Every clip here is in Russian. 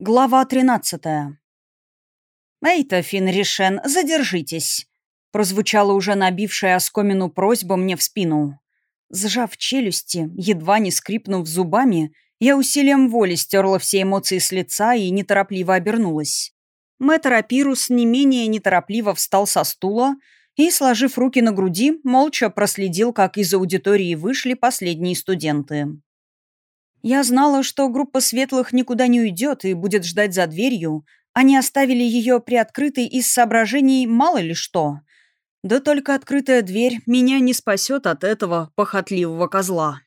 Глава 13 «Эйта, Финришен, задержитесь!» прозвучала уже набившая оскомину просьба мне в спину. Сжав челюсти, едва не скрипнув зубами, я усилием воли стерла все эмоции с лица и неторопливо обернулась. Мэтр Апирус не менее неторопливо встал со стула и, сложив руки на груди, молча проследил, как из аудитории вышли последние студенты. Я знала, что группа светлых никуда не уйдет и будет ждать за дверью. Они оставили ее приоткрытой из соображений мало ли что. Да только открытая дверь меня не спасет от этого похотливого козла.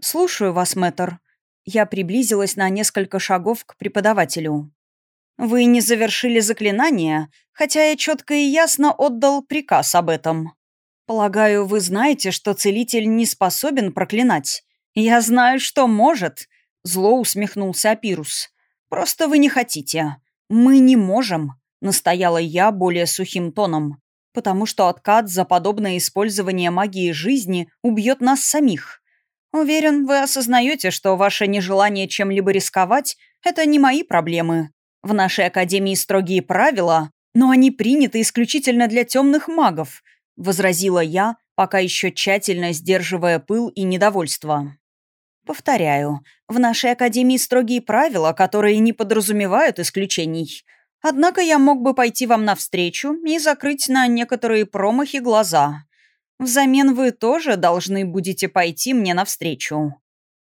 «Слушаю вас, мэтр». Я приблизилась на несколько шагов к преподавателю. «Вы не завершили заклинание, хотя я четко и ясно отдал приказ об этом. Полагаю, вы знаете, что целитель не способен проклинать. «Я знаю, что может», — зло усмехнулся Апирус. «Просто вы не хотите. Мы не можем», — настояла я более сухим тоном, «потому что откат за подобное использование магии жизни убьет нас самих. Уверен, вы осознаете, что ваше нежелание чем-либо рисковать — это не мои проблемы. В нашей академии строгие правила, но они приняты исключительно для темных магов», — возразила я, пока еще тщательно сдерживая пыл и недовольство. Повторяю, в нашей академии строгие правила, которые не подразумевают исключений. Однако я мог бы пойти вам навстречу и закрыть на некоторые промахи глаза. Взамен вы тоже должны будете пойти мне навстречу.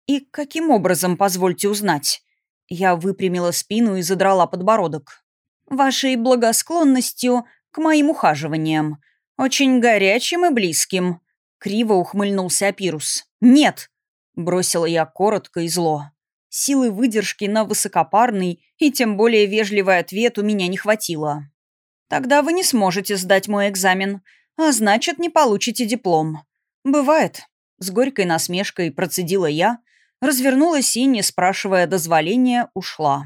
И каким образом, позвольте узнать? Я выпрямила спину и задрала подбородок. Вашей благосклонностью к моим ухаживаниям. Очень горячим и близким. Криво ухмыльнулся Апирус. Нет, Бросила я коротко и зло. Силы выдержки на высокопарный и тем более вежливый ответ у меня не хватило. «Тогда вы не сможете сдать мой экзамен, а значит, не получите диплом. Бывает». С горькой насмешкой процедила я, развернулась и, не спрашивая дозволения, ушла.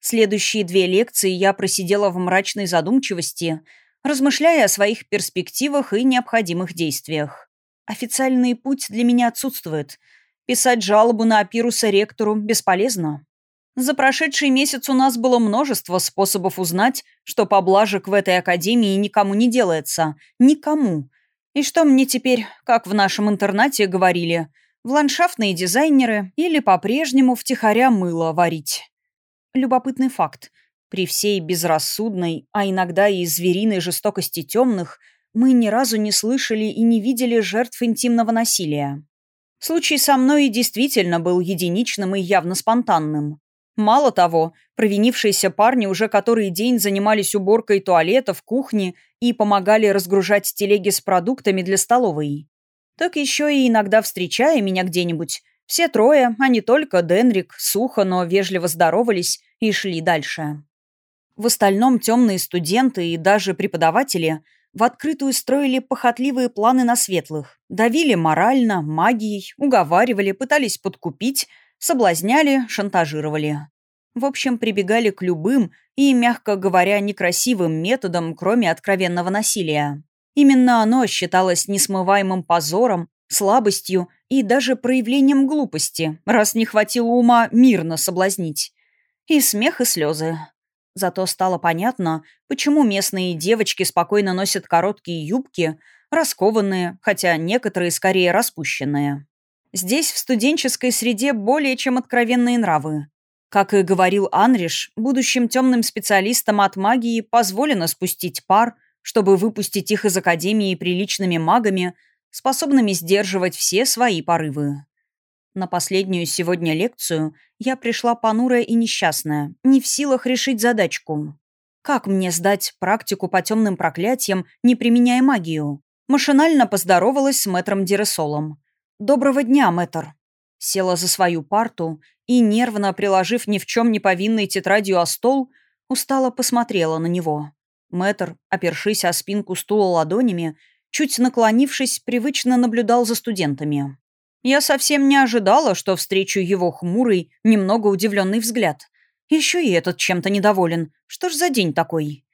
Следующие две лекции я просидела в мрачной задумчивости, размышляя о своих перспективах и необходимых действиях. Официальный путь для меня отсутствует — Писать жалобу на Апируса ректору бесполезно. За прошедший месяц у нас было множество способов узнать, что поблажек в этой академии никому не делается. Никому. И что мне теперь, как в нашем интернате говорили, в ландшафтные дизайнеры или по-прежнему втихаря мыло варить? Любопытный факт. При всей безрассудной, а иногда и звериной жестокости темных, мы ни разу не слышали и не видели жертв интимного насилия. Случай со мной действительно был единичным и явно спонтанным. Мало того, провинившиеся парни уже который день занимались уборкой туалетов, кухни и помогали разгружать телеги с продуктами для столовой. Так еще и иногда встречая меня где-нибудь, все трое, а не только Денрик, сухо, но вежливо здоровались и шли дальше. В остальном темные студенты и даже преподаватели – в открытую строили похотливые планы на светлых. Давили морально, магией, уговаривали, пытались подкупить, соблазняли, шантажировали. В общем, прибегали к любым и, мягко говоря, некрасивым методам, кроме откровенного насилия. Именно оно считалось несмываемым позором, слабостью и даже проявлением глупости, раз не хватило ума мирно соблазнить. И смех, и слезы. Зато стало понятно, почему местные девочки спокойно носят короткие юбки, раскованные, хотя некоторые скорее распущенные. Здесь в студенческой среде более чем откровенные нравы. Как и говорил Анриш, будущим темным специалистам от магии позволено спустить пар, чтобы выпустить их из академии приличными магами, способными сдерживать все свои порывы. На последнюю сегодня лекцию я пришла понурая и несчастная, не в силах решить задачку. Как мне сдать практику по темным проклятиям, не применяя магию? Машинально поздоровалась с мэтром Диресолом. «Доброго дня, мэтр». Села за свою парту и, нервно приложив ни в чем не повинной тетрадью о стол, устало посмотрела на него. Мэтр, опершись о спинку стула ладонями, чуть наклонившись, привычно наблюдал за студентами. Я совсем не ожидала, что встречу его хмурый, немного удивленный взгляд. Еще и этот чем-то недоволен. Что ж за день такой?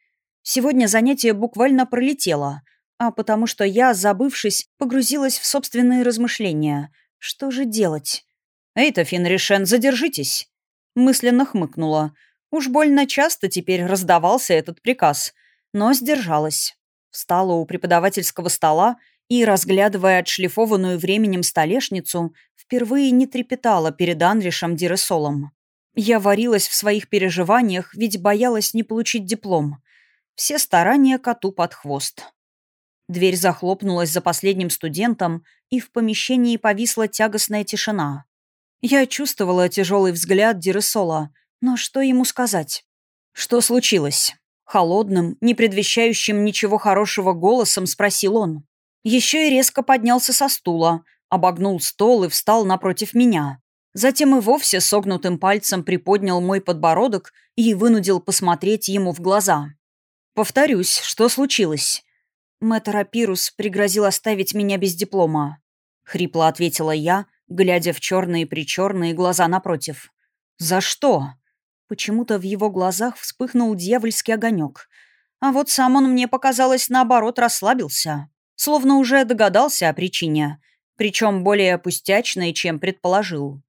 Сегодня занятие буквально пролетело, а потому что я, забывшись, погрузилась в собственные размышления. Что же делать? «Эйта, Финришен, задержитесь!» Мысленно хмыкнула. Уж больно часто теперь раздавался этот приказ, но сдержалась. Встала у преподавательского стола и, разглядывая отшлифованную временем столешницу, впервые не трепетала перед Анришем Диресолом. Я варилась в своих переживаниях, ведь боялась не получить диплом. Все старания коту под хвост. Дверь захлопнулась за последним студентом, и в помещении повисла тягостная тишина. Я чувствовала тяжелый взгляд Диресола, но что ему сказать? Что случилось? Холодным, не предвещающим ничего хорошего голосом спросил он. Еще и резко поднялся со стула, обогнул стол и встал напротив меня. Затем и вовсе согнутым пальцем приподнял мой подбородок и вынудил посмотреть ему в глаза. «Повторюсь, что случилось?» Мэтр Апирус пригрозил оставить меня без диплома. Хрипло ответила я, глядя в черные-причерные глаза напротив. «За что?» Почему-то в его глазах вспыхнул дьявольский огонек. А вот сам он мне показалось наоборот расслабился. Словно уже догадался о причине. Причем более пустячной, чем предположил.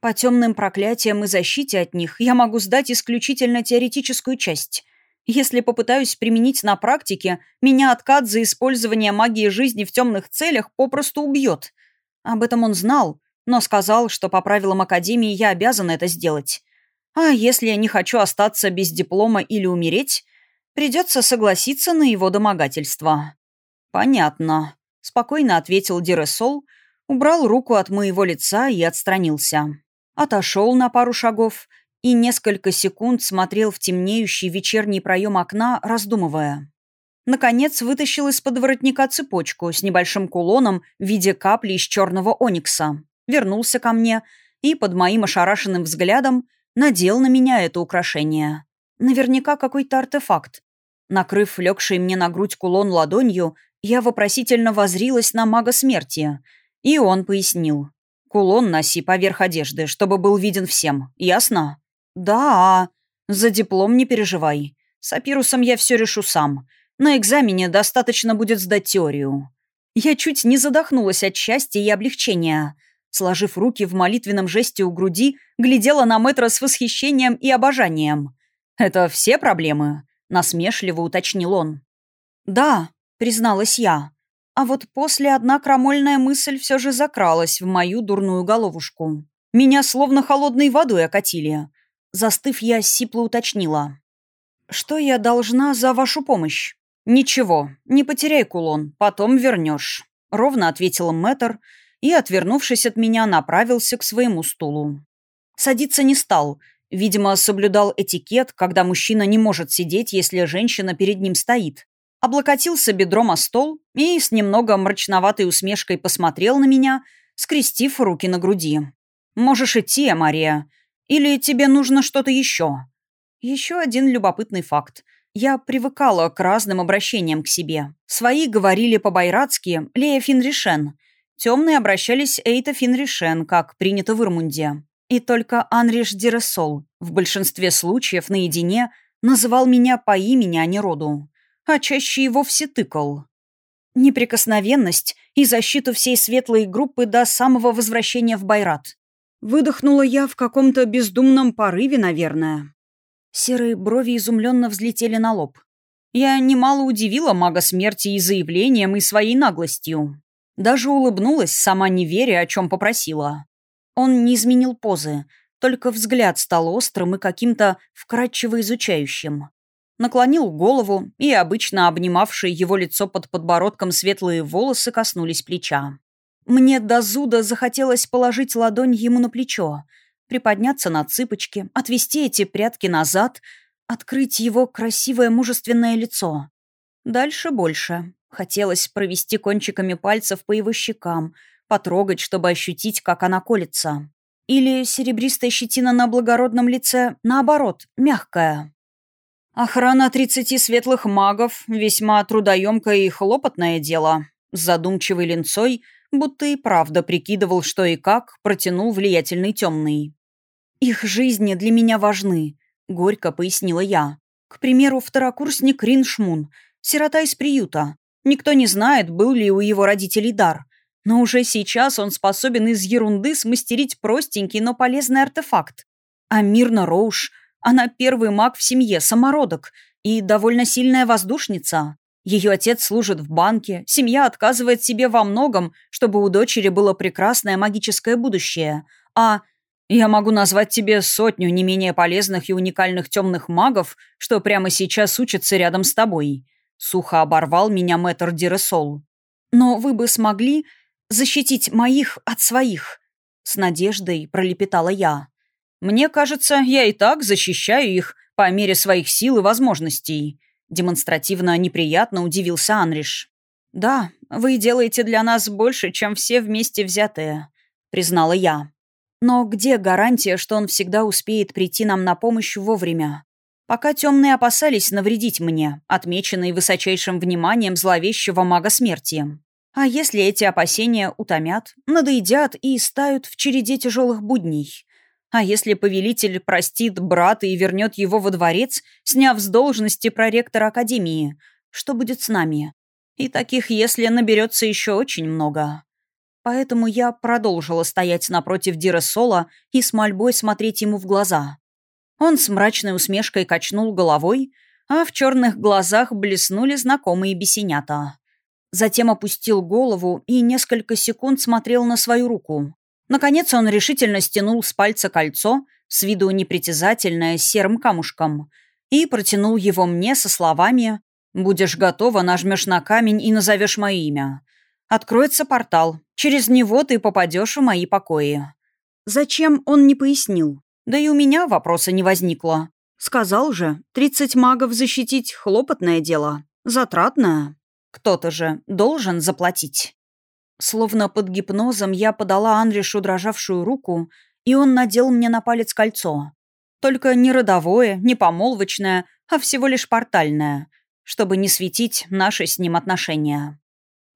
По темным проклятиям и защите от них я могу сдать исключительно теоретическую часть. Если попытаюсь применить на практике, меня откат за использование магии жизни в темных целях попросту убьет. Об этом он знал, но сказал, что по правилам Академии я обязан это сделать. А если я не хочу остаться без диплома или умереть, придется согласиться на его домогательство. «Понятно», — спокойно ответил Диресол, убрал руку от моего лица и отстранился. Отошел на пару шагов и несколько секунд смотрел в темнеющий вечерний проем окна, раздумывая. Наконец вытащил из-под воротника цепочку с небольшим кулоном в виде капли из черного оникса. Вернулся ко мне и под моим ошарашенным взглядом надел на меня это украшение. Наверняка какой-то артефакт. Накрыв легший мне на грудь кулон ладонью, я вопросительно возрилась на мага смерти. И он пояснил. «Кулон носи поверх одежды, чтобы был виден всем. Ясно?» «Да. За диплом не переживай. С Апирусом я все решу сам. На экзамене достаточно будет сдать теорию». Я чуть не задохнулась от счастья и облегчения сложив руки в молитвенном жесте у груди, глядела на мэтра с восхищением и обожанием. «Это все проблемы?» — насмешливо уточнил он. «Да», — призналась я. А вот после одна крамольная мысль все же закралась в мою дурную головушку. Меня словно холодной водой окатили. Застыв, я сипло уточнила. «Что я должна за вашу помощь?» «Ничего, не потеряй кулон, потом вернешь», — ровно ответил мэтр, — и, отвернувшись от меня, направился к своему стулу. Садиться не стал. Видимо, соблюдал этикет, когда мужчина не может сидеть, если женщина перед ним стоит. Облокотился бедром о стол и с немного мрачноватой усмешкой посмотрел на меня, скрестив руки на груди. «Можешь идти, Мария. Или тебе нужно что-то еще?» Еще один любопытный факт. Я привыкала к разным обращениям к себе. Свои говорили по-байратски «Лея Финришен», Темные обращались Эйта Финришен, как принято в Ирмунде. И только Анриш Диресол, в большинстве случаев наедине, называл меня по имени, а не роду. А чаще и вовсе тыкал. Неприкосновенность и защиту всей светлой группы до самого возвращения в Байрат. Выдохнула я в каком-то бездумном порыве, наверное. Серые брови изумленно взлетели на лоб. Я немало удивила мага смерти и заявлением, и своей наглостью. Даже улыбнулась, сама не веря, о чем попросила. Он не изменил позы, только взгляд стал острым и каким-то вкрадчиво изучающим. Наклонил голову, и обычно обнимавшие его лицо под подбородком светлые волосы коснулись плеча. Мне до зуда захотелось положить ладонь ему на плечо, приподняться на цыпочки, отвести эти прятки назад, открыть его красивое мужественное лицо. Дальше больше. Хотелось провести кончиками пальцев по его щекам, потрогать, чтобы ощутить, как она колется. Или серебристая щетина на благородном лице, наоборот, мягкая. Охрана тридцати светлых магов — весьма трудоемкое и хлопотное дело. С задумчивой линцой, будто и правда прикидывал, что и как, протянул влиятельный темный. «Их жизни для меня важны», — горько пояснила я. «К примеру, второкурсник Рин Шмун, сирота из приюта. Никто не знает, был ли у его родителей дар. Но уже сейчас он способен из ерунды смастерить простенький, но полезный артефакт. А Мирна Роуш, Она первый маг в семье, самородок и довольно сильная воздушница. Ее отец служит в банке, семья отказывает себе во многом, чтобы у дочери было прекрасное магическое будущее. А я могу назвать тебе сотню не менее полезных и уникальных темных магов, что прямо сейчас учатся рядом с тобой. Сухо оборвал меня мэтр Диресол. Но вы бы смогли защитить моих от своих. С надеждой пролепетала я. Мне кажется, я и так защищаю их по мере своих сил и возможностей. Демонстративно неприятно удивился Анриш. «Да, вы делаете для нас больше, чем все вместе взятые», — признала я. «Но где гарантия, что он всегда успеет прийти нам на помощь вовремя? Пока темные опасались навредить мне, отмеченные высочайшим вниманием зловещего мага смерти. А если эти опасения утомят, надоедят и стают в череде тяжелых будней? А если повелитель простит брата и вернет его во дворец, сняв с должности проректора Академии, что будет с нами? И таких, если наберется еще очень много. Поэтому я продолжила стоять напротив Дира Сола и с мольбой смотреть ему в глаза. Он с мрачной усмешкой качнул головой, а в черных глазах блеснули знакомые бесенята. Затем опустил голову и несколько секунд смотрел на свою руку. Наконец он решительно стянул с пальца кольцо, с виду непритязательное, серым камушком, и протянул его мне со словами «Будешь готова, нажмешь на камень и назовешь мое имя. Откроется портал. Через него ты попадешь в мои покои». Зачем, он не пояснил. Да и у меня вопроса не возникло. Сказал же, тридцать магов защитить — хлопотное дело. Затратное. Кто-то же должен заплатить. Словно под гипнозом я подала Анришу дрожавшую руку, и он надел мне на палец кольцо. Только не родовое, не помолвочное, а всего лишь портальное, чтобы не светить наши с ним отношения.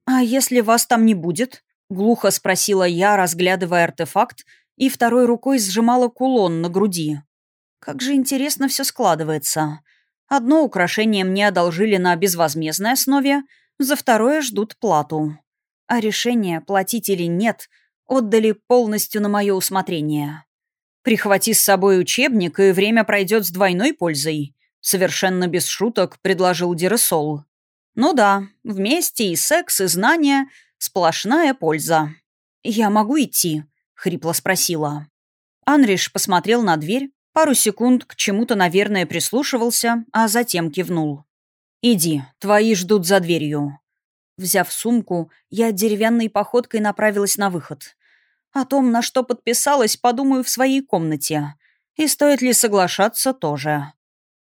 «А если вас там не будет?» — глухо спросила я, разглядывая артефакт, и второй рукой сжимала кулон на груди. Как же интересно все складывается. Одно украшение мне одолжили на безвозмездной основе, за второе ждут плату а решение, платить или нет, отдали полностью на мое усмотрение. «Прихвати с собой учебник, и время пройдет с двойной пользой», совершенно без шуток предложил Диресол. «Ну да, вместе и секс, и знания — сплошная польза». «Я могу идти?» — хрипло спросила. Анриш посмотрел на дверь, пару секунд к чему-то, наверное, прислушивался, а затем кивнул. «Иди, твои ждут за дверью». Взяв сумку, я деревянной походкой направилась на выход. О том, на что подписалась, подумаю в своей комнате. И стоит ли соглашаться, тоже.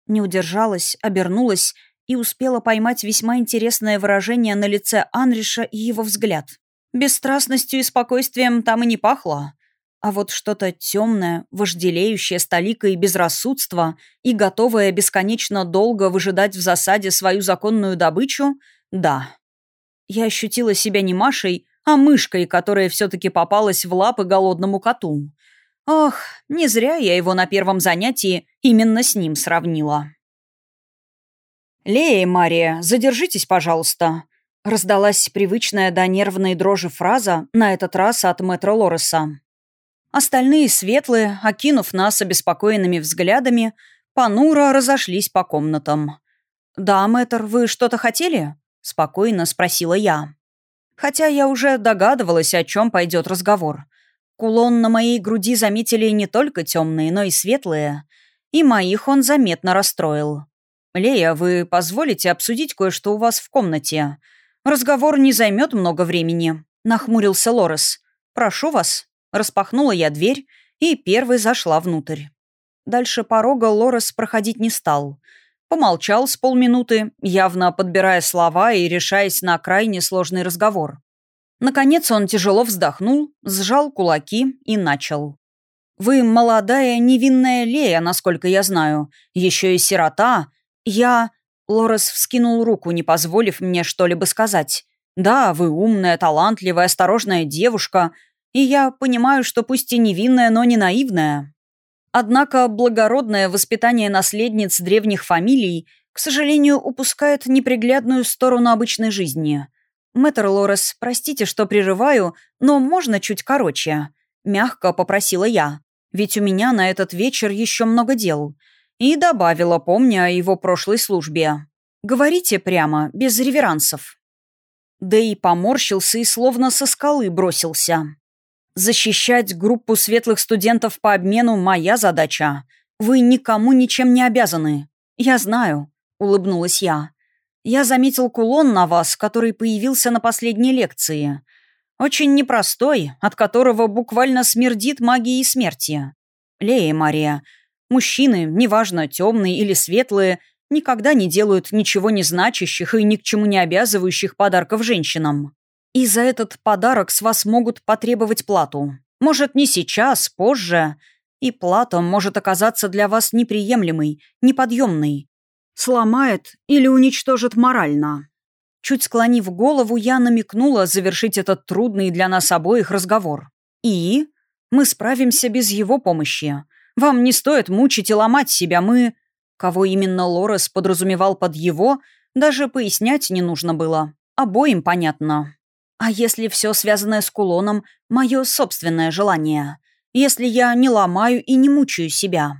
Не удержалась, обернулась и успела поймать весьма интересное выражение на лице Анриша и его взгляд. Бесстрастностью и спокойствием там и не пахло. А вот что-то темное, вожделеющее столика и безрассудство и готовое бесконечно долго выжидать в засаде свою законную добычу — да. Я ощутила себя не Машей, а мышкой, которая все-таки попалась в лапы голодному коту. Ох, не зря я его на первом занятии именно с ним сравнила. «Лея и Мария, задержитесь, пожалуйста», — раздалась привычная до нервной дрожи фраза, на этот раз от мэтра Лореса. Остальные светлые, окинув нас обеспокоенными взглядами, понуро разошлись по комнатам. «Да, мэтр, вы что-то хотели?» Спокойно спросила я. Хотя я уже догадывалась, о чем пойдет разговор. Кулон на моей груди заметили не только темные, но и светлые. И моих он заметно расстроил. «Лея, вы позволите обсудить кое-что у вас в комнате? Разговор не займет много времени», — нахмурился Лорес. «Прошу вас». Распахнула я дверь и первой зашла внутрь. Дальше порога Лорес проходить не стал — Помолчал с полминуты, явно подбирая слова и решаясь на крайне сложный разговор. Наконец он тяжело вздохнул, сжал кулаки и начал. «Вы молодая невинная Лея, насколько я знаю. Еще и сирота. Я...» Лорес вскинул руку, не позволив мне что-либо сказать. «Да, вы умная, талантливая, осторожная девушка. И я понимаю, что пусть и невинная, но не наивная. Однако благородное воспитание наследниц древних фамилий, к сожалению, упускает неприглядную сторону обычной жизни. «Мэтр Лорес, простите, что прерываю, но можно чуть короче?» Мягко попросила я. «Ведь у меня на этот вечер еще много дел. И добавила, помня о его прошлой службе. «Говорите прямо, без реверансов». Дэй поморщился и словно со скалы бросился. «Защищать группу светлых студентов по обмену — моя задача. Вы никому ничем не обязаны. Я знаю», — улыбнулась я. «Я заметил кулон на вас, который появился на последней лекции. Очень непростой, от которого буквально смердит магией смерти. Лея Мария, мужчины, неважно, темные или светлые, никогда не делают ничего не значащих и ни к чему не обязывающих подарков женщинам. И за этот подарок с вас могут потребовать плату. Может, не сейчас, позже. И плата может оказаться для вас неприемлемой, неподъемной. Сломает или уничтожит морально. Чуть склонив голову, я намекнула завершить этот трудный для нас обоих разговор. И мы справимся без его помощи. Вам не стоит мучить и ломать себя, мы... Кого именно Лорес подразумевал под его, даже пояснять не нужно было. Обоим понятно. А если все связанное с кулоном — мое собственное желание? Если я не ломаю и не мучаю себя?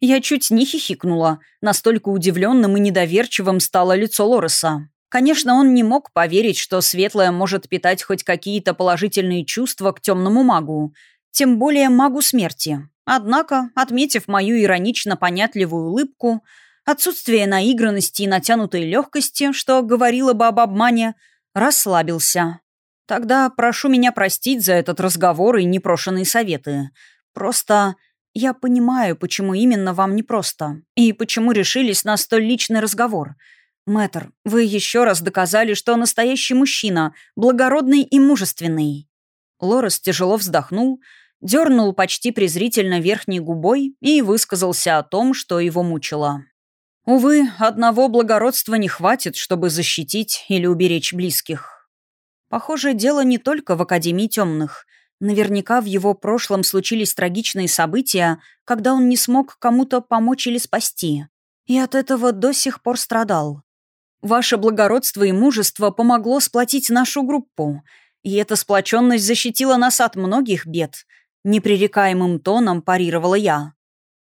Я чуть не хихикнула, настолько удивленным и недоверчивым стало лицо Лореса. Конечно, он не мог поверить, что Светлая может питать хоть какие-то положительные чувства к темному магу, тем более магу смерти. Однако, отметив мою иронично понятливую улыбку, отсутствие наигранности и натянутой легкости, что говорило бы об обмане, расслабился. Тогда прошу меня простить за этот разговор и непрошенные советы. Просто я понимаю, почему именно вам непросто, и почему решились на столь личный разговор. Мэтр, вы еще раз доказали, что настоящий мужчина, благородный и мужественный. Лорес тяжело вздохнул, дернул почти презрительно верхней губой и высказался о том, что его мучило. Увы, одного благородства не хватит, чтобы защитить или уберечь близких. Похоже, дело не только в Академии темных. Наверняка в его прошлом случились трагичные события, когда он не смог кому-то помочь или спасти. И от этого до сих пор страдал. Ваше благородство и мужество помогло сплотить нашу группу, и эта сплоченность защитила нас от многих бед — Непререкаемым тоном парировала я.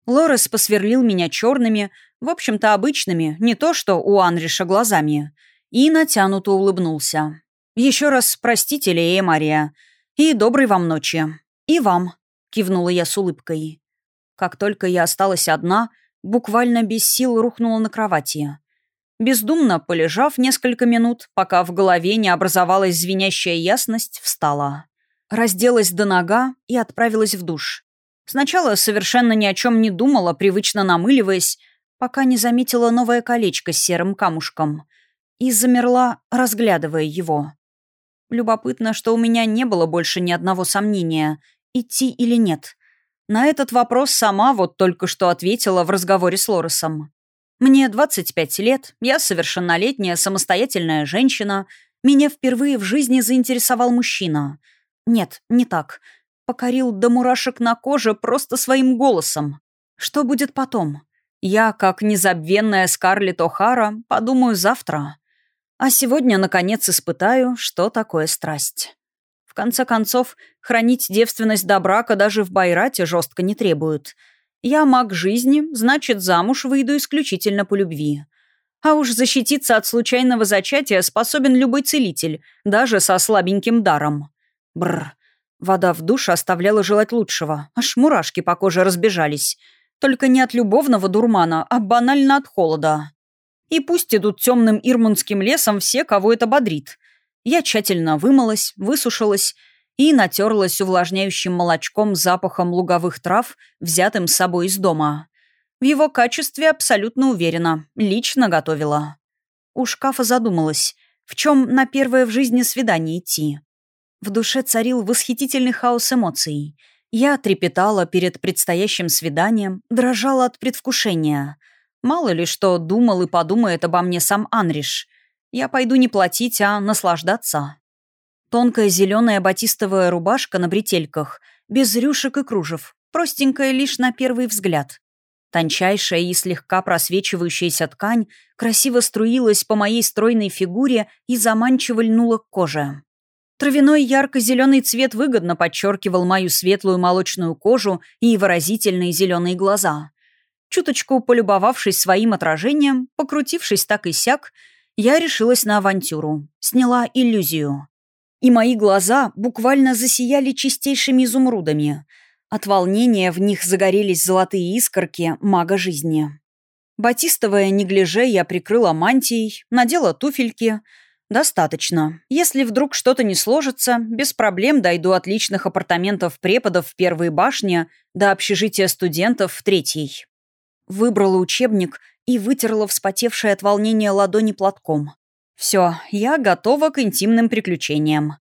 Лорес посверлил меня черными, в общем-то обычными, не то что у Анриша глазами, и натянуто улыбнулся. «Еще раз простите, Лея Мария, и доброй вам ночи. И вам», — кивнула я с улыбкой. Как только я осталась одна, буквально без сил рухнула на кровати. Бездумно полежав несколько минут, пока в голове не образовалась звенящая ясность, встала. Разделась до нога и отправилась в душ. Сначала совершенно ни о чем не думала, привычно намыливаясь, пока не заметила новое колечко с серым камушком. И замерла, разглядывая его. Любопытно, что у меня не было больше ни одного сомнения, идти или нет. На этот вопрос сама вот только что ответила в разговоре с Лоресом. Мне 25 лет, я совершеннолетняя самостоятельная женщина, меня впервые в жизни заинтересовал мужчина — нет, не так. Покорил до мурашек на коже просто своим голосом. Что будет потом? Я, как незабвенная Скарлетт О'Хара, подумаю завтра. А сегодня, наконец, испытаю, что такое страсть. В конце концов, хранить девственность до брака даже в Байрате жестко не требуют. Я маг жизни, значит, замуж выйду исключительно по любви. А уж защититься от случайного зачатия способен любой целитель, даже со слабеньким даром. Бррр. Вода в душе оставляла желать лучшего. Аж мурашки по коже разбежались. Только не от любовного дурмана, а банально от холода. И пусть идут темным ирмунским лесом все, кого это бодрит. Я тщательно вымылась, высушилась и натерлась увлажняющим молочком запахом луговых трав, взятым с собой из дома. В его качестве абсолютно уверена. Лично готовила. У шкафа задумалась, в чем на первое в жизни свидание идти. В душе царил восхитительный хаос эмоций. Я трепетала перед предстоящим свиданием, дрожала от предвкушения. Мало ли что думал и подумает обо мне сам Анриш. Я пойду не платить, а наслаждаться. Тонкая зеленая батистовая рубашка на бретельках, без рюшек и кружев, простенькая лишь на первый взгляд. Тончайшая и слегка просвечивающаяся ткань красиво струилась по моей стройной фигуре и заманчиво льнула к коже. Травяной ярко-зеленый цвет выгодно подчеркивал мою светлую молочную кожу и выразительные зеленые глаза. Чуточку полюбовавшись своим отражением, покрутившись так и сяк, я решилась на авантюру, сняла иллюзию. И мои глаза буквально засияли чистейшими изумрудами. От волнения в них загорелись золотые искорки мага жизни. Батистовое неглиже я прикрыла мантией, надела туфельки. Достаточно. Если вдруг что-то не сложится, без проблем дойду от личных апартаментов преподов в первой башне до общежития студентов в третьей. Выбрала учебник и вытерла вспотевшее от волнения ладони платком. Все, я готова к интимным приключениям.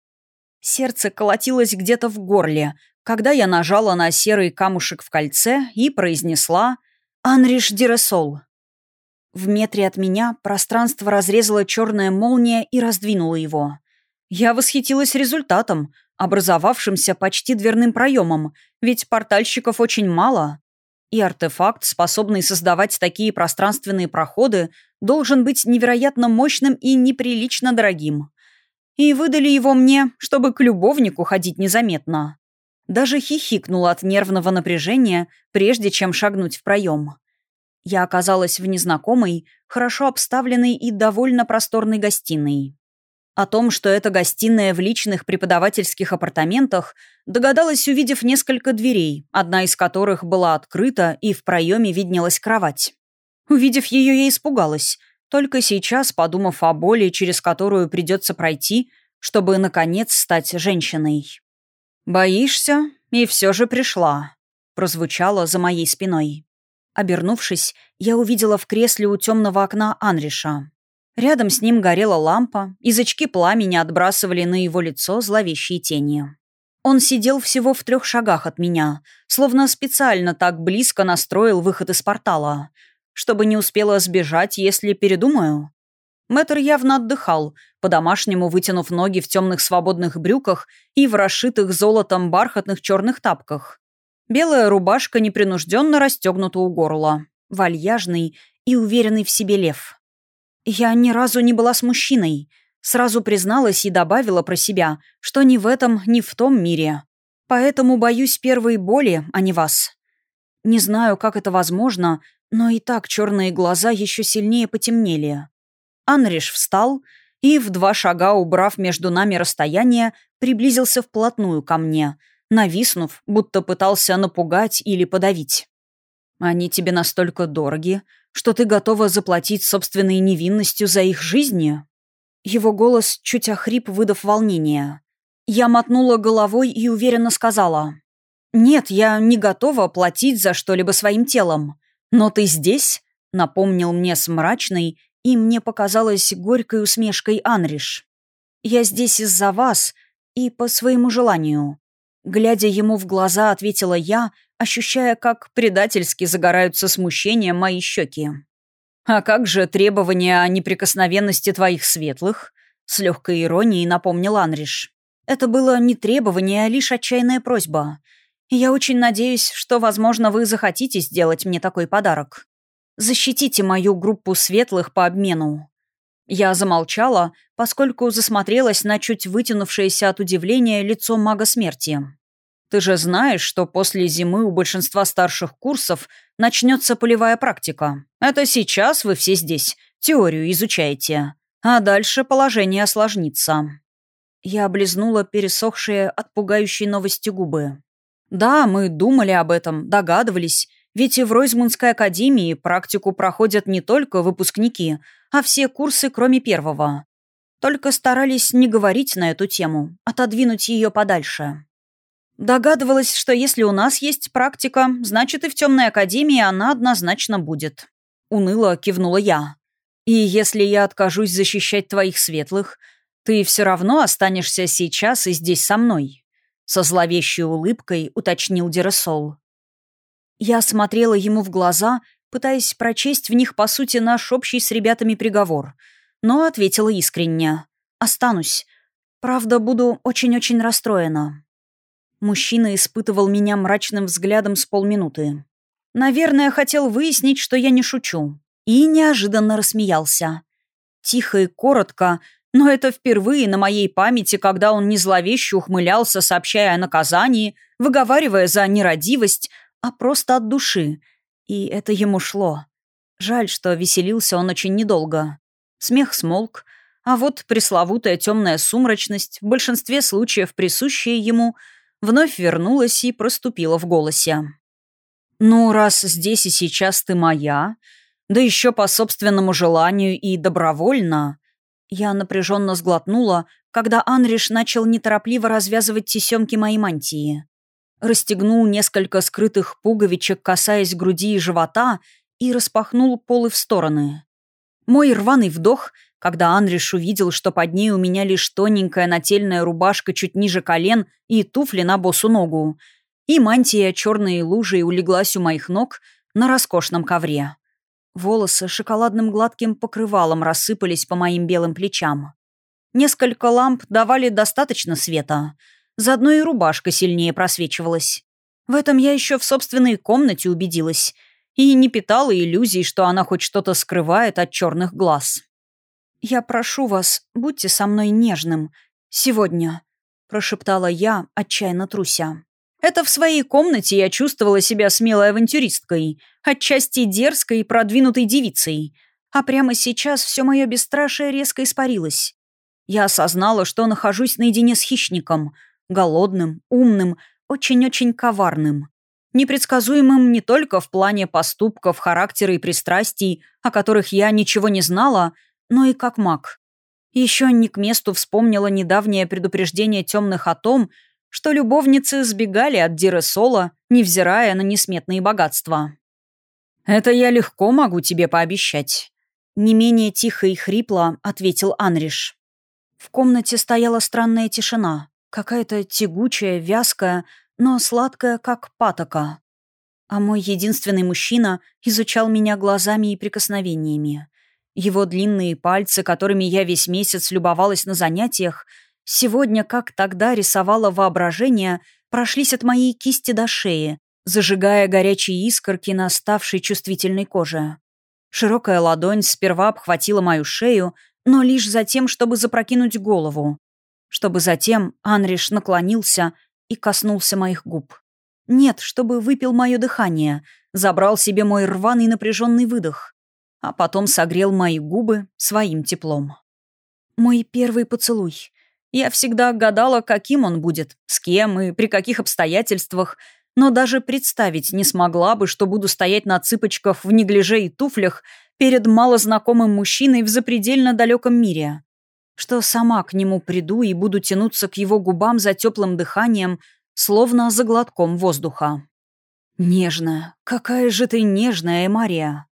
Сердце колотилось где-то в горле, когда я нажала на серый камушек в кольце и произнесла «Анриш Диресол». В метре от меня пространство разрезала черная молния и раздвинула его. Я восхитилась результатом, образовавшимся почти дверным проемом, ведь портальщиков очень мало. И артефакт, способный создавать такие пространственные проходы, должен быть невероятно мощным и неприлично дорогим. И выдали его мне, чтобы к любовнику ходить незаметно. Даже хихикнула от нервного напряжения, прежде чем шагнуть в проем. Я оказалась в незнакомой, хорошо обставленной и довольно просторной гостиной. О том, что это гостиная в личных преподавательских апартаментах, догадалась, увидев несколько дверей, одна из которых была открыта, и в проеме виднелась кровать. Увидев ее, я испугалась, только сейчас подумав о боли, через которую придется пройти, чтобы, наконец, стать женщиной. «Боишься? И все же пришла», — прозвучало за моей спиной. Обернувшись, я увидела в кресле у темного окна Анриша. Рядом с ним горела лампа, язычки пламени отбрасывали на его лицо зловещие тени. Он сидел всего в трех шагах от меня, словно специально так близко настроил выход из портала, чтобы не успела сбежать, если передумаю. Мэтр явно отдыхал, по-домашнему вытянув ноги в темных свободных брюках и в расшитых золотом бархатных черных тапках. Белая рубашка непринужденно расстегнута у горла. Вальяжный и уверенный в себе лев. Я ни разу не была с мужчиной. Сразу призналась и добавила про себя, что ни в этом, ни в том мире. Поэтому боюсь первой боли, а не вас. Не знаю, как это возможно, но и так черные глаза еще сильнее потемнели. Анриш встал и, в два шага убрав между нами расстояние, приблизился вплотную ко мне, нависнув, будто пытался напугать или подавить. «Они тебе настолько дороги, что ты готова заплатить собственной невинностью за их жизни?» Его голос чуть охрип, выдав волнение. Я мотнула головой и уверенно сказала. «Нет, я не готова платить за что-либо своим телом. Но ты здесь?» — напомнил мне с мрачной, и мне показалось горькой усмешкой Анриш. «Я здесь из-за вас и по своему желанию». Глядя ему в глаза, ответила я, ощущая, как предательски загораются смущением мои щеки. «А как же требования о неприкосновенности твоих светлых?» С легкой иронией напомнил Анриш. «Это было не требование, а лишь отчаянная просьба. Я очень надеюсь, что, возможно, вы захотите сделать мне такой подарок. Защитите мою группу светлых по обмену». Я замолчала, поскольку засмотрелась на чуть вытянувшееся от удивления лицо мага смерти. Ты же знаешь, что после зимы у большинства старших курсов начнется полевая практика. Это сейчас вы все здесь, теорию изучаете. А дальше положение осложнится». Я облизнула пересохшие от пугающей новости губы. «Да, мы думали об этом, догадывались, ведь и в Ройзмунской академии практику проходят не только выпускники, а все курсы, кроме первого. Только старались не говорить на эту тему, отодвинуть ее подальше. Догадывалась, что если у нас есть практика, значит и в темной академии она однозначно будет. Уныло кивнула я. И если я откажусь защищать твоих светлых, ты все равно останешься сейчас и здесь со мной. Со зловещей улыбкой уточнил Дересол. Я смотрела ему в глаза, пытаясь прочесть в них, по сути, наш общий с ребятами приговор, но ответила искренне. «Останусь. Правда, буду очень-очень расстроена». Мужчина испытывал меня мрачным взглядом с полминуты. Наверное, хотел выяснить, что я не шучу. И неожиданно рассмеялся. Тихо и коротко, но это впервые на моей памяти, когда он не зловеще ухмылялся, сообщая о наказании, выговаривая за нерадивость, а просто от души. И это ему шло. Жаль, что веселился он очень недолго. Смех смолк, а вот пресловутая темная сумрачность, в большинстве случаев присущая ему, вновь вернулась и проступила в голосе. «Ну, раз здесь и сейчас ты моя, да еще по собственному желанию и добровольно...» Я напряженно сглотнула, когда Анриш начал неторопливо развязывать тесемки моей мантии. Расстегнул несколько скрытых пуговичек, касаясь груди и живота, и распахнул полы в стороны. Мой рваный вдох, когда Анриш увидел, что под ней у меня лишь тоненькая нательная рубашка чуть ниже колен и туфли на босу ногу, и мантия черной лужей улеглась у моих ног на роскошном ковре. Волосы шоколадным гладким покрывалом рассыпались по моим белым плечам. Несколько ламп давали достаточно света. Заодно и рубашка сильнее просвечивалась. В этом я еще в собственной комнате убедилась и не питала иллюзий, что она хоть что-то скрывает от черных глаз. «Я прошу вас, будьте со мной нежным. Сегодня», — прошептала я, отчаянно труся. Это в своей комнате я чувствовала себя смелой авантюристкой, отчасти дерзкой и продвинутой девицей. А прямо сейчас все мое бесстрашие резко испарилось. Я осознала, что нахожусь наедине с хищником. Голодным, умным, очень-очень коварным. Непредсказуемым не только в плане поступков, характера и пристрастий, о которых я ничего не знала, но и как маг. Еще не к месту вспомнила недавнее предупреждение темных о том, что любовницы сбегали от Диры Соло, невзирая на несметные богатства. «Это я легко могу тебе пообещать», — не менее тихо и хрипло ответил Анриш. В комнате стояла странная тишина, какая-то тягучая, вязкая, но сладкая, как патока. А мой единственный мужчина изучал меня глазами и прикосновениями. Его длинные пальцы, которыми я весь месяц любовалась на занятиях, Сегодня, как тогда рисовало воображение, прошлись от моей кисти до шеи, зажигая горячие искорки на ставшей чувствительной коже. Широкая ладонь сперва обхватила мою шею, но лишь за тем, чтобы запрокинуть голову. Чтобы затем Анриш наклонился и коснулся моих губ. Нет, чтобы выпил мое дыхание, забрал себе мой рваный напряженный выдох, а потом согрел мои губы своим теплом. Мой первый поцелуй. Я всегда гадала, каким он будет, с кем и при каких обстоятельствах, но даже представить не смогла бы, что буду стоять на цыпочках в неглиже и туфлях перед малознакомым мужчиной в запредельно далеком мире. Что сама к нему приду и буду тянуться к его губам за теплым дыханием, словно за глотком воздуха. «Нежная, какая же ты нежная, Эмария!»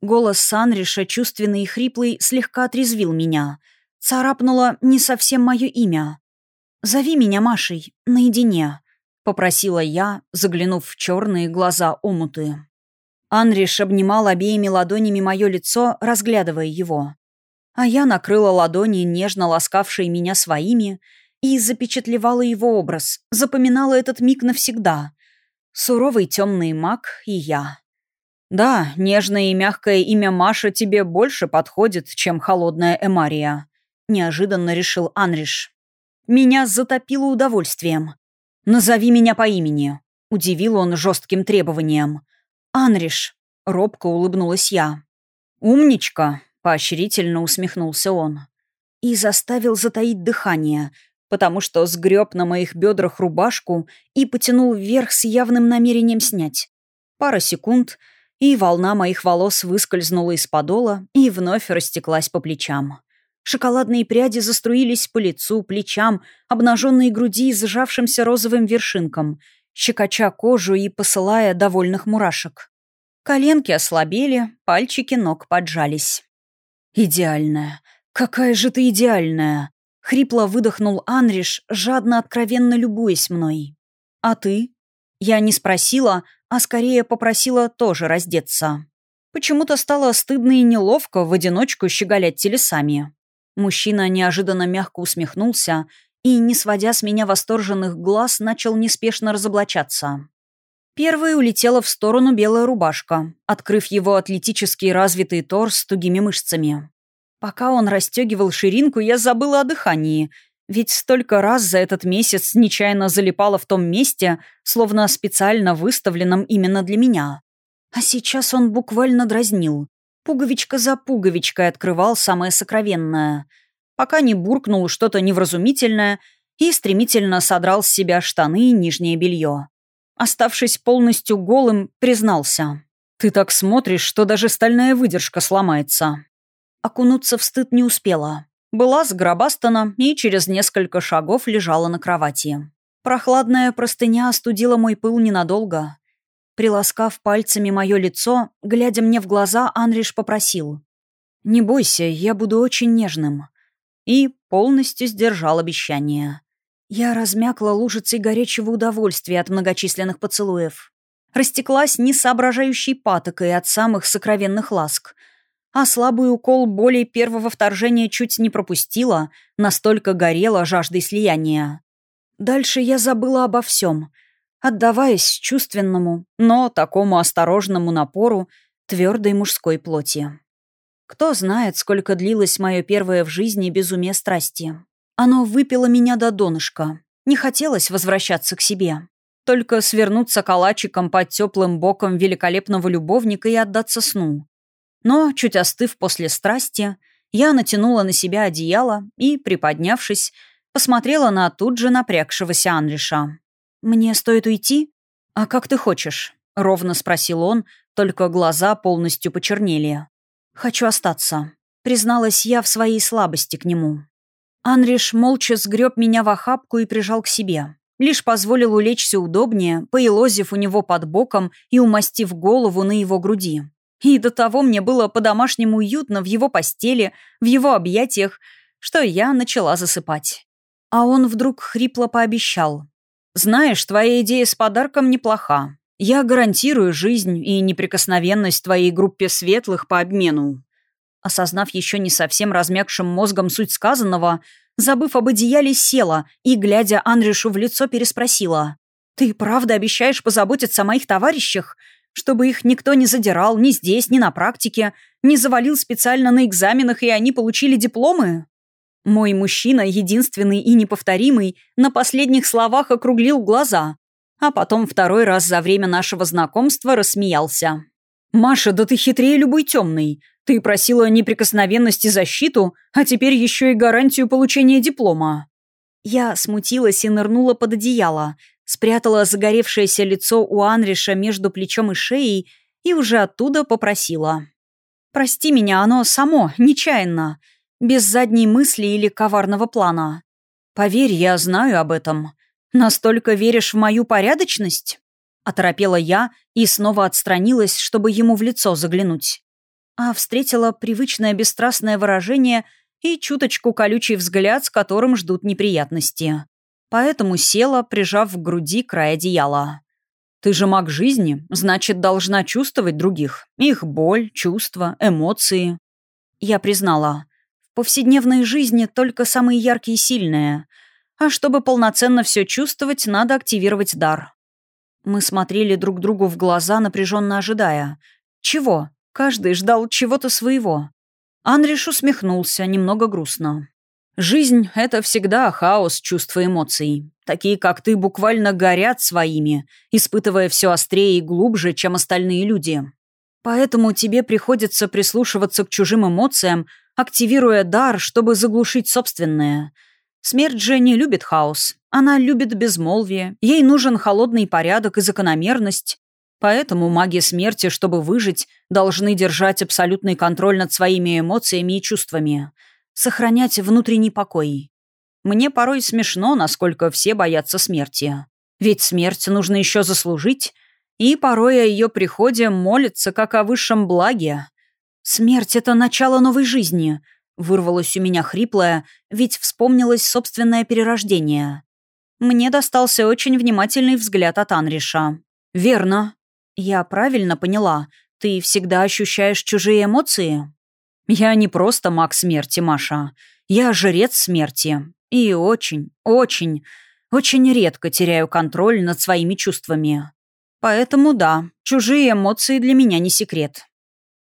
Голос Санриша, чувственный и хриплый, слегка отрезвил меня — царапнуло не совсем мое имя. «Зови меня Машей, наедине», — попросила я, заглянув в черные глаза омуты. Анриш обнимал обеими ладонями мое лицо, разглядывая его. А я накрыла ладони, нежно ласкавшие меня своими, и запечатлевала его образ, запоминала этот миг навсегда. Суровый темный маг и я. Да, нежное и мягкое имя Маша тебе больше подходит, чем холодная Эмария. — неожиданно решил Анриш. «Меня затопило удовольствием. Назови меня по имени», — удивил он жестким требованием. «Анриш», — робко улыбнулась я. «Умничка», — поощрительно усмехнулся он. И заставил затаить дыхание, потому что сгреб на моих бедрах рубашку и потянул вверх с явным намерением снять. Пара секунд, и волна моих волос выскользнула из подола и вновь растеклась по плечам. Шоколадные пряди заструились по лицу, плечам, обнаженной груди с сжавшимся розовым вершинком, щекоча кожу и посылая довольных мурашек. Коленки ослабели, пальчики ног поджались. «Идеальная! Какая же ты идеальная!» Хрипло выдохнул Анриш, жадно откровенно любуясь мной. «А ты?» Я не спросила, а скорее попросила тоже раздеться. Почему-то стало стыдно и неловко в одиночку щеголять телесами. Мужчина неожиданно мягко усмехнулся и, не сводя с меня восторженных глаз, начал неспешно разоблачаться. Первой улетела в сторону белая рубашка, открыв его атлетический развитый торс с тугими мышцами. Пока он расстегивал ширинку, я забыла о дыхании, ведь столько раз за этот месяц нечаянно залипала в том месте, словно специально выставленном именно для меня. А сейчас он буквально дразнил. Пуговичка за пуговичкой открывал самое сокровенное. Пока не буркнул что-то невразумительное и стремительно содрал с себя штаны и нижнее белье. Оставшись полностью голым, признался. «Ты так смотришь, что даже стальная выдержка сломается». Окунуться в стыд не успела. Была сгробастана и через несколько шагов лежала на кровати. Прохладная простыня остудила мой пыл ненадолго. Приласкав пальцами мое лицо, глядя мне в глаза, Анриш попросил. «Не бойся, я буду очень нежным». И полностью сдержал обещание. Я размякла лужицей горячего удовольствия от многочисленных поцелуев. Растеклась несоображающей патокой от самых сокровенных ласк. А слабый укол боли первого вторжения чуть не пропустила, настолько горела жаждой слияния. Дальше я забыла обо всем, отдаваясь чувственному, но такому осторожному напору твердой мужской плоти. Кто знает, сколько длилось мое первое в жизни безумие страсти. Оно выпило меня до донышка. Не хотелось возвращаться к себе. Только свернуться калачиком под теплым боком великолепного любовника и отдаться сну. Но, чуть остыв после страсти, я натянула на себя одеяло и, приподнявшись, посмотрела на тут же напрягшегося Анриша. «Мне стоит уйти? А как ты хочешь?» — ровно спросил он, только глаза полностью почернели. «Хочу остаться», — призналась я в своей слабости к нему. Анриш молча сгреб меня в охапку и прижал к себе. Лишь позволил улечься удобнее, поелозив у него под боком и умастив голову на его груди. И до того мне было по-домашнему уютно в его постели, в его объятиях, что я начала засыпать. А он вдруг хрипло пообещал. «Знаешь, твоя идея с подарком неплоха. Я гарантирую жизнь и неприкосновенность твоей группе светлых по обмену. Осознав еще не совсем размягшим мозгом суть сказанного, забыв об одеяле, села и, глядя Анришу в лицо, переспросила. «Ты правда обещаешь позаботиться о моих товарищах? Чтобы их никто не задирал ни здесь, ни на практике, не завалил специально на экзаменах, и они получили дипломы?» Мой мужчина, единственный и неповторимый, на последних словах округлил глаза, а потом второй раз за время нашего знакомства рассмеялся. «Маша, да ты хитрее любой темный. Ты просила неприкосновенность и защиту, а теперь еще и гарантию получения диплома». Я смутилась и нырнула под одеяло, спрятала загоревшееся лицо у Анриша между плечом и шеей и уже оттуда попросила. «Прости меня, оно само, нечаянно, без задней мысли или коварного плана. Поверь, я знаю об этом. Настолько веришь в мою порядочность?» Оторопела я и снова отстранилась, чтобы ему в лицо заглянуть а встретила привычное бесстрастное выражение и чуточку колючий взгляд, с которым ждут неприятности. Поэтому села, прижав к груди край одеяла. «Ты же маг жизни, значит, должна чувствовать других. Их боль, чувства, эмоции». Я признала. В повседневной жизни только самые яркие и сильные. А чтобы полноценно все чувствовать, надо активировать дар. Мы смотрели друг другу в глаза, напряженно ожидая. Чего? Каждый ждал чего-то своего. Анриш усмехнулся, немного грустно. «Жизнь — это всегда хаос чувств и эмоций. Такие, как ты, буквально горят своими, испытывая все острее и глубже, чем остальные люди. Поэтому тебе приходится прислушиваться к чужим эмоциям, активируя дар, чтобы заглушить собственное. Смерть же не любит хаос. Она любит безмолвие. Ей нужен холодный порядок и закономерность. Поэтому маги смерти, чтобы выжить, должны держать абсолютный контроль над своими эмоциями и чувствами, сохранять внутренний покой. Мне порой смешно, насколько все боятся смерти. Ведь смерть нужно еще заслужить, и порой о ее приходе молятся как о высшем благе. «Смерть — это начало новой жизни», — вырвалось у меня хриплое, ведь вспомнилось собственное перерождение. Мне достался очень внимательный взгляд от Анриша. «Верно», «Я правильно поняла? Ты всегда ощущаешь чужие эмоции?» «Я не просто маг смерти, Маша. Я жрец смерти. И очень, очень, очень редко теряю контроль над своими чувствами. Поэтому да, чужие эмоции для меня не секрет».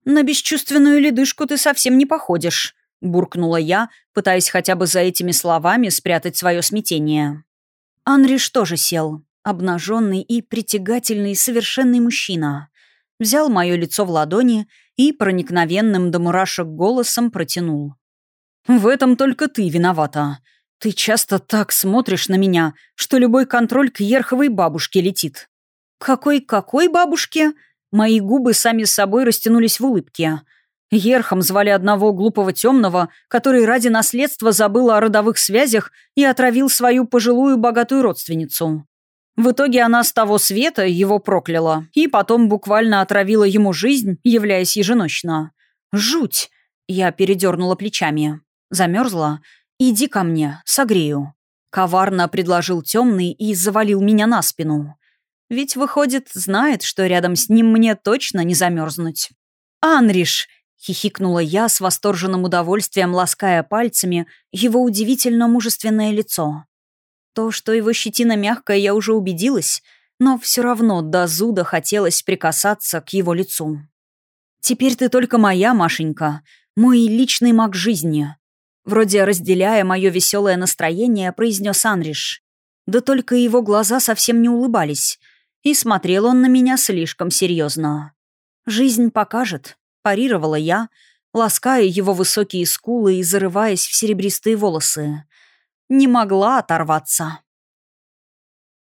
«На бесчувственную ледышку ты совсем не походишь», — буркнула я, пытаясь хотя бы за этими словами спрятать свое смятение. Анриш тоже сел. Обнаженный и притягательный совершенный мужчина. взял мое лицо в ладони и проникновенным до мурашек голосом протянул. «В этом только ты виновата. Ты часто так смотришь на меня, что любой контроль к Ерховой бабушке летит». «Какой-какой бабушке?» Мои губы сами с собой растянулись в улыбке. Ерхом звали одного глупого темного, который ради наследства забыл о родовых связях и отравил свою пожилую богатую родственницу. В итоге она с того света его прокляла и потом буквально отравила ему жизнь, являясь еженочно. «Жуть!» — я передернула плечами. Замерзла? «Иди ко мне, согрею». Коварно предложил темный и завалил меня на спину. Ведь, выходит, знает, что рядом с ним мне точно не замерзнуть. «Анриш!» — хихикнула я с восторженным удовольствием, лаская пальцами его удивительно мужественное лицо. То, что его щетина мягкая, я уже убедилась, но все равно до зуда хотелось прикасаться к его лицу. «Теперь ты только моя, Машенька, мой личный маг жизни», вроде разделяя мое веселое настроение, произнес Анриш. Да только его глаза совсем не улыбались, и смотрел он на меня слишком серьезно. «Жизнь покажет», — парировала я, лаская его высокие скулы и зарываясь в серебристые волосы. Не могла оторваться.